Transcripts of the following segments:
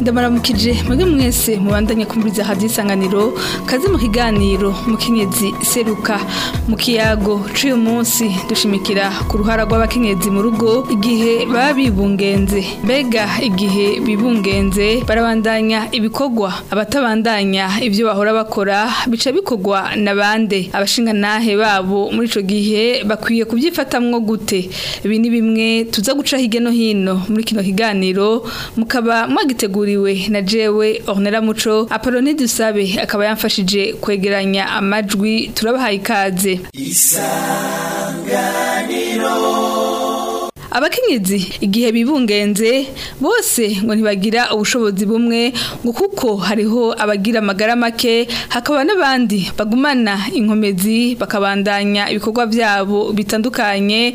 ndamaramukije mwebwe mwese mubandanye kumviriza hadi isanganiro kazi mu kiganiro mukenyezi seruka mu kiyago cy'uyu munsi dushimikira ku ruhara rw'abakenyezi mu rugo igihe baba bibungenze mbega igihe bibungenze barabandanya ibikorwa abatabandanya ibyo bahora bakora bica bikorwa na bande abashinga nahe babo muri icyo gihe bakwiye kubyifatamwo gute ibi ni bimwe tuza guca hirya no hino muri kino kiganiro mukaba mwagiteguriwe yahariwe na jewe Ornella Muco Apolline Dusabe akaba yamfashije kwegeranya amajwi turabahaye ikaze isanganiro abakenyezi igihe bibungenze bose ngo ntibagira ubushobozi bumwe ngo kuko hariho abagira amagara make hakaba n'abandi bagumana inkomezi bakabandanya ibikorwa byabo bitandukanye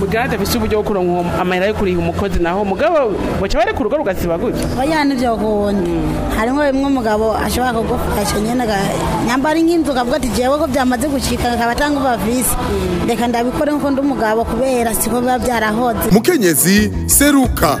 bwagaragaje mm. eh. uburyo bwo kuronka amahera yo kuriha umukozi naho umugabo baca bari ku rugo rugasiba gutya oya nibyo kundi mm. harimo bimwe umugabo ashobora kugufasha nyine nyambara nk'inzu ukavuga ati jewe ko byamaze gucika akaba atanga ubavisi mm. reka ndabikore nk'uko ndi umugabo kubera siko biba byarahoze mukenyezi seruka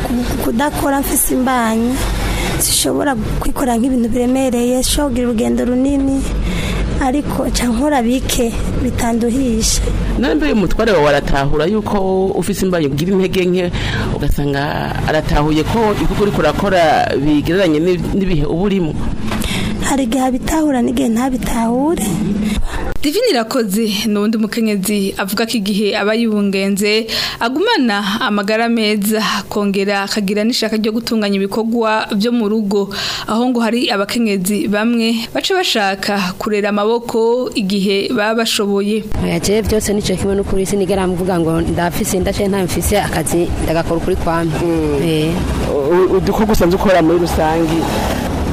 kudakora mfise imbanyi zishobora kwikora nk'ibintu biremereye zishobora kugira urugendo runini ariko cyangwa bike bitanduhisha uyu umutware wawe aratahura yuko ufite imbaye ugira intege nke ugasanga aratahuye ko ibikorwa uriko urakora bigereranye n'ibihe uba urimo hari igihe abitahura ntabitahure divini irakoze ni mukenyezi avuga ko igihe aba agumana amagara meza kongera akagira n'ishaka ryo gutunganya ibikorwa byo mu rugo aho ngo hari abakenyezi bamwe baca bashaka kurera amaboko igihe baba bashoboye yagiye byose n'icyo kimwe n'ukuri sinigera mvuga ngo ndafise ndace ntamfise akazi ndagakora kuri kwamwe mm. eh. udukorwa usanzwe ukora muri rusange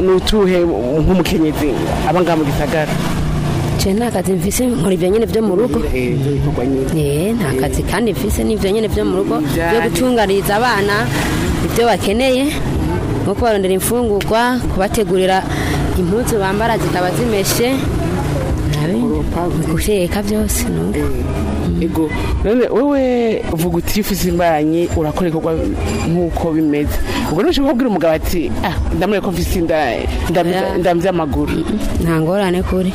n'utuhe nk'umukenyezi aba ngaha mu gisagara nta kazi mvise nkora ibyo nyine byo mu rugo nta kazi kandi mvise n'ibyo nyine byo mu rugo byo gutunganiriza abana ibyo bakeneye nko kubarondera imfungurwa kubategurira impuzu bambara zikaba zimeshe guteka byose nubwo eh. ego none wowe uvuga uti iyo ufize imbanyi urakora ibikorwa nk'uko bimeze ubwo ntushobora kubwira umugabo ati ah ndamure ko mfise inda ndamvye amaguru nta ngorane kuri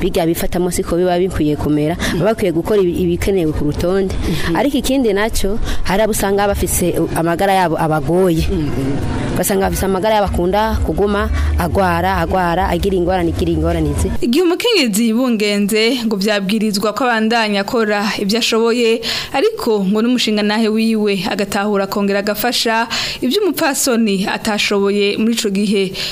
bijya bifatamo siko biba bikwiye kumera bakwiye gukora ibikenewe ku rutonde ariko ikindi nacyo hari abo usanga bafise amagara yabo abagoye basanga bafite amagara yabo kuguma agwara agwara agira ingorane igira ingorane igihe umukenyezi yibungenze ngo byabwirizwa ko abandanya akora ibyo ashoboye ariko ngo n'umushinga nahe wiwe agatahura akongera agafasha ibyo umupfasoni atashoboye muri icyo gihe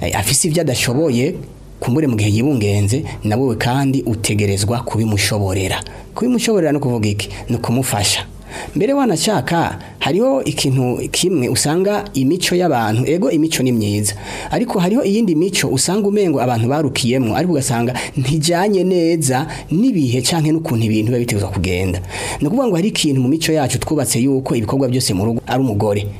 eh, afise ibyo adashoboye kumbure mu gihe yibungenze na wowe kandi utegerezwa kubimushoborera kubimushoborera no kuvuga iki ni ukumufasha mbere wanashaka hariho ikintu kimwe usanga imico y'abantu ego imico ni myiza ariko hariho iyindi mico usanga umengo abantu barukiyemo ariko ugasanga ntijyanye neza n'ibihe cyangwa n'ukuntu ibintu biba biteza kugenda ni ukuvuga ngo hari ikintu mu mico yacu twubatse yuko ibikorwa byose mu rugo ari umugore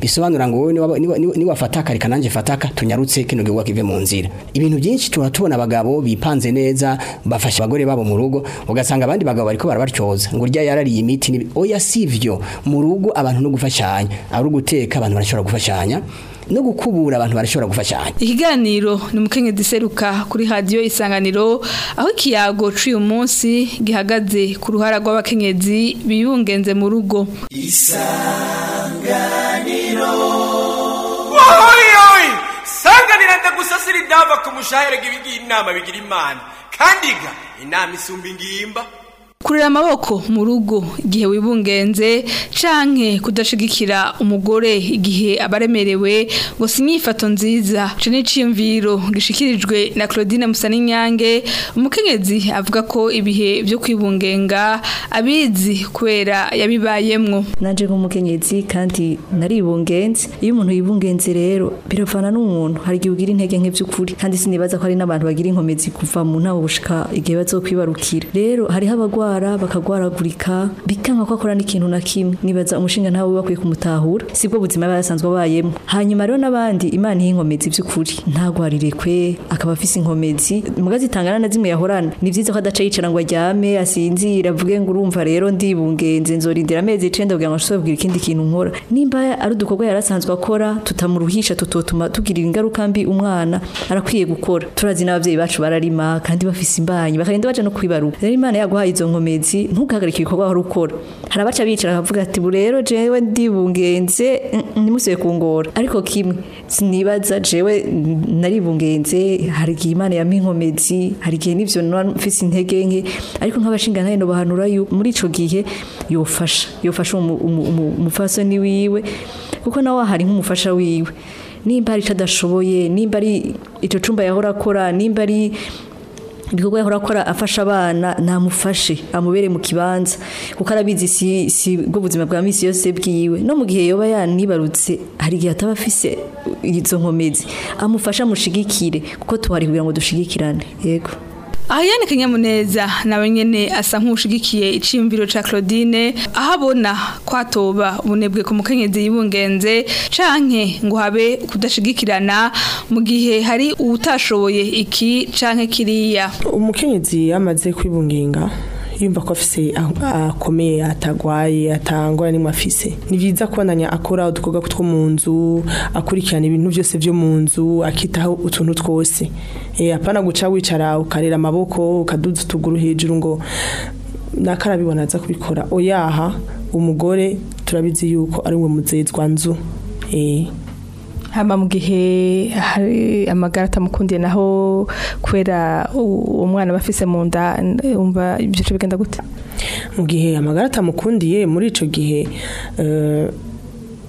bisobanura ngo wowe niwafata akareka nanjye fataka tunyarutse kino gihugu kive mu nzira ibintu byinshi tuba tubona abagabo bipanze neza bafasha abagore babo mu rugo ugasanga abandi bagabo bariko barabacyoza ngo urya yarariye imiti oya sivyo mu rugo abantu no gufashanya ari uguteka abantu barashobora gufashanya no gukubura abantu barashobora gufashanya ikiganiro ni umukenke diseruka kuri radio isanganiro aho ikiyago cy'uyu munsi gihagaze ku ruhara rw'abakenyezi biyungenze mu rugo isanganiro oyi sanganira ndagusasira indava ku mushahere gibigira inama bigira imana kandi ga inama isumba ingimba kurira amaboko mu rugo igihe wibungenze canke kudashigikira umugore igihe abaremerewe ngo sinyifato nziza ico n'iciyumviro gishikirijwe na Claudine Musaninyange umukenyezi avuga ko ibihe byo kwibungenga abizi kwera yabibayemwo nanje nk'umukenyezi kandi naribungenze iyo umuntu yibungenze rero biravana n'umuntu hari igihe ugira intege nke by'ukuri kandi sinibaza ko hari n'abantu bagira inkomezi kuva mu ntaho gushika igihe bazokwibarukira rero hariho abagwa bakarwara bakagwaragurika bikanga ko akora n'ikintu na kimwe nibaza umushinga ntawe bakwiye kumutahura sibwo buzima aba yasanzwe abayemo hanyuma rero n'abandi imana y'inkomezi by'ukuri ntagwarire kwe akaba afise inkomezi muga zitangana na zimwe yahorana ni byiza ko adaca yicara ngo aryame asinzire avuge ngo urumva rero ndibungenze nzorindira amezi icenda kugira ngo ashobore kugira ikindi kintu nkora nimba ari udukorwa yarasanzwe akora tutamuruhisha tutotuma tugirira ingaruka mbi umwana arakwiye gukora turazi n'abavyeyi bacu bararima kandi bafise imbanyi bakagenda baja no kwibaruka rero imana yaguhaye izo nkomezi inkomezi ntugahagarike ibikorwa wari ukora hari abaca bicara bavuga ati rero jewe ndibungenze ku ngoro ariko kimwe sinibaza jewe naribungenze hari igihe imana yampa inkomezi hari igihe n'ibyo mfite intege nke ariko nk'abashingana hano bahanura muri icyo gihe yofasha yofasha umufasoni niwiwe kuko nawe hari nk'umufasha wiwe nimba ari icyo adashoboye nimba ari icyo cyumba yahora akora nimba ari ibikorwa yahora akora afasha abana namufashe amubere mu kibanza kuko arabizi si bwo buzima bwa minsi yose bwiwe no mu gihe yoba yanibarutse hari igihe ataba afise izo nkomezi amufasha amushigikire kuko tuhari kugira ngo dushigikirane yego ahiyane kanyamuneza nawe nyene asa nkushigikiye iciyumviro cha Claudine ahabona kwatoba ubunebwe ku mukenyezi yibungenze canke ngo habe kudashigikirana mu gihe hari utashoboye iki canke kiriya umukenyezi yamaze kwibunginga yumva ko afise akomeye atagwaye atangora nimwe afise ni byiza kubandanya akora udukorwa two mu nzu akurikirana ibintu byose byo mu nzu akitaho utuntu twose eh, apana guca wicara ukarera amaboko ukaduza utuguru hejuru ngo nakarabibona aza kubikora oyaha umugore turabizi yuko ari we muzezwa nzu eh. hama mu gihe hari amagara atamukundiye naho kubera uwo mwana aba afise mu nda wumva ibyo bigenda gute mu gihe amagara atamukundiye muri icyo gihe eh,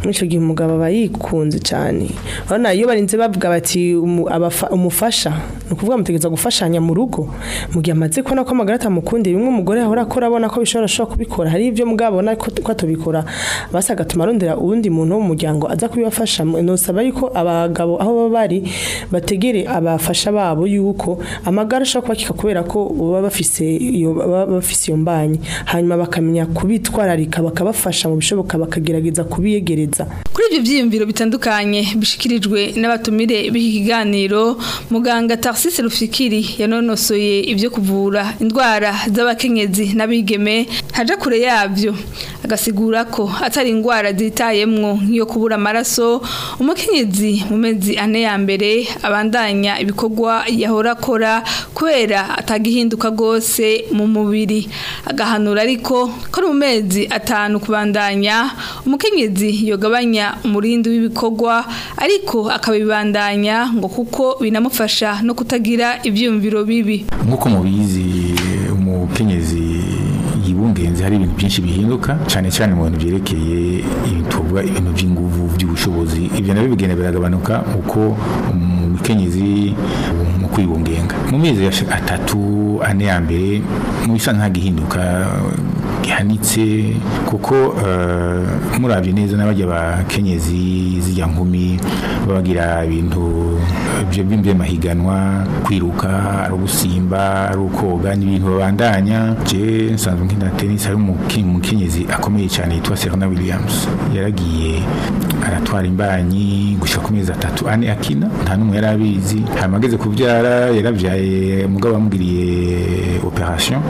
muri icyo gihe umugabo aba yikunze cyane urabona iyo barinze bavuga bati umufasha ni ukuvuga mutegereza gufashanya mu rugo mu gihe amaze kubona ko amagara atamukundiye bimwe umugore ahora akora abona ko bishobora kubikora hari ibyo mugabo abona ko atabikora kubikora basi agatuma arondera uwundi muntu wo mu muryango aza kubibafasha ntusaba yuko abagabo aho baba bari bategere abafasha babo yuko amagare ashobora kubakika kubera ko baba bafise iyo mbanye hanyuma bakamenya kubitwararika bakabafasha mu bishoboka bakagerageza kubiyegereza kuri ibyo byiyumviro bitandukanye bishikirijwe n'abatumire b'iki kiganiro muganga taxis rufikiri yanonosoye ibyo kuvura indwara z'abakenyezi n'abigeme haja kure yabyo agasigura bisigura ko atari indwara zitayemwo nk'iyo kubura amaraso umukenyezi mu mezi ane ya mbere abandanya ibikorwa yahora akora kubera atagihinduka gose mu mubiri agahanura ariko ko mu mezi atanu kubandanya umukenyezi yogabanya umurindi w'ibikorwa ariko akabibandanya ngo kuko binamufasha no kutagira ibyumviro bibi nk'uko mubizi umukenyezi ubungenzi hari ibintu byinshi bihinduka cyane cyane mu bintu byerekeye ibituba ibintu by'inguvu by'ubushobozi ibyo nabyo bigenda biragabanuka uko umukenyezi mu kwibungenga mu mezi atatu ane ya mbere mu bisa ntagihinduka gihanitse kuko eh, murabye neza n'abajya abakenyezi zijya nkumi babagira ibintu by'amahiganwa kwiruka ari ugusimba ari ukoga n'ibintu babandanya je nsanzwe nkina tennis hari umukenyezi akomeye cyane yitwa Serena Williams yaragiye aratwara imbanyi gushika ku mezi atatu ane akina nta n'umwe yari abizi hanyuma kubyara yarabyaye mugabo bamugiriye operation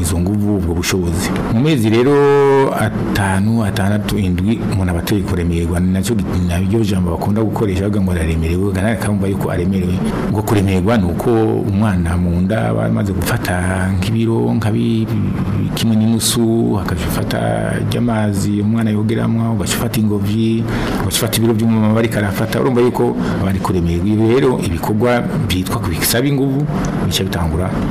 izo nguvu ubwo bushobozi mu mezi rero atanu atandatu indwi umuntu aba atari kuremererwa ni nacyo jambo bakunda gukoresha bavuga araremerewe nari kamva yuko aremerewe ngo kuremerwa ni uko umwana mu nda bamaze gufata nk'ibiro kimwe n'inusu akabifata ry'amazi umwana yogeramo ugafata ingobyi ugafata ibiro by'umumama bari karafata urumva yuko bari kuremerwa rero ibikorwa byitwa kubisaba ingufu bica bitangura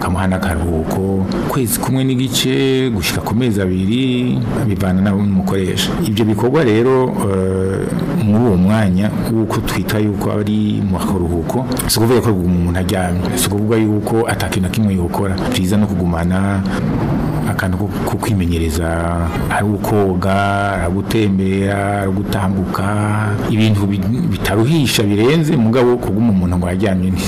bakamuha n'akaruhuko kwezi kumwe n'igice gushyira ku mezi abiri bivana n'umukoresha ibyo bikorwa rero eh, muri uwo mwanya w'uko twita yuko ari mu karuhuko si ukuvuga ko umuntu aryamye si ukuvuga yuko atakintu na kimwe yokora byiza no kugumana akantu ko kwimenyereza ari ukoga ari gutembera ari gutambuka ibintu bitaruhisha birenze mugabo kuguma umuntu ngo yajyanye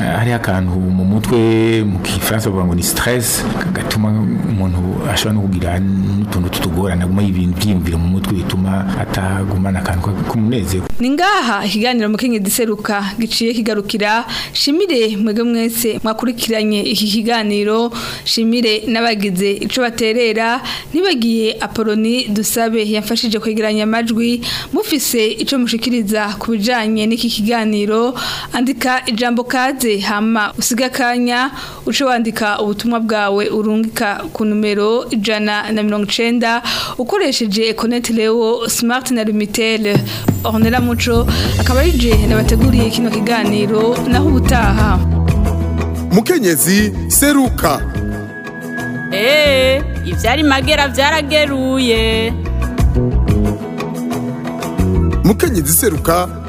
eh, hari akantu mu mutwe mu kifaransa bavuga ngo ni stress gatuma umuntu ashobora no kugira n'utuntu tutugorana aguma ibintu byiyumvira mu mutwe bituma atagumana akantu k'umunezero ni ngaha ikiganiro mukenye giseruka giciye kigarukira shimire mwebwe mwese mwakurikiranye iki kiganiro shimire n'abagize icyo baterera nibagiye apoloni dusabe yafashije kwegeranya amajwi mufise icyo mushikiriza ku bijyanye n'iki kiganiro andika ijambo kaze hama usiga kanya uce wandika ubutumwa bwawe urungika ku numero ijana na mirongo icyenda ukoresheje koneti lewo simati Marthe na Lumitel Ornella Muco akaba ari nabateguriye kino kiganiro naho ubutaha Mukenyezi seruka Eh ivyari magera vyarageruye Mukenyezi seruka